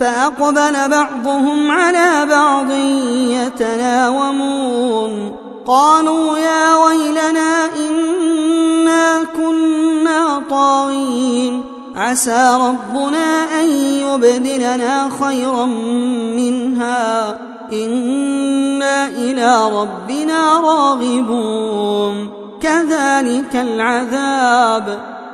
فأقبل بعضهم على بعض يتناومون. قالوا يا ويلنا إنا كنا طاغين. عسى ربنا أن يبدلنا خيرا منها. إنا إلى ربنا راغبون. كذلك العذاب.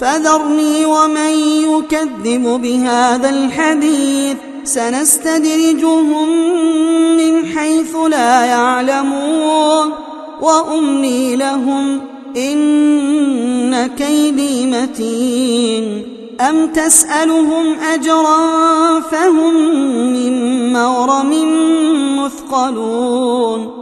فذرني ومن يكذب بهذا الحديث. سنستدرجهم من حيث لا يعلمون. وأملي لهم إن كيدي متين. أم تسألهم أجرا فهم من مغرم مثقلون.